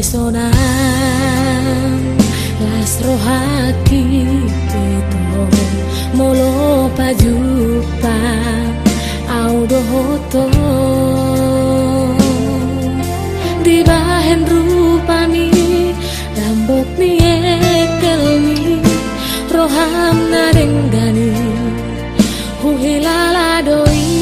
pesona Lasro hati pito Molo pajupa Audohoto Di bahen rupani Rambut ni ekel ni, Roham narengani Huhilala doi.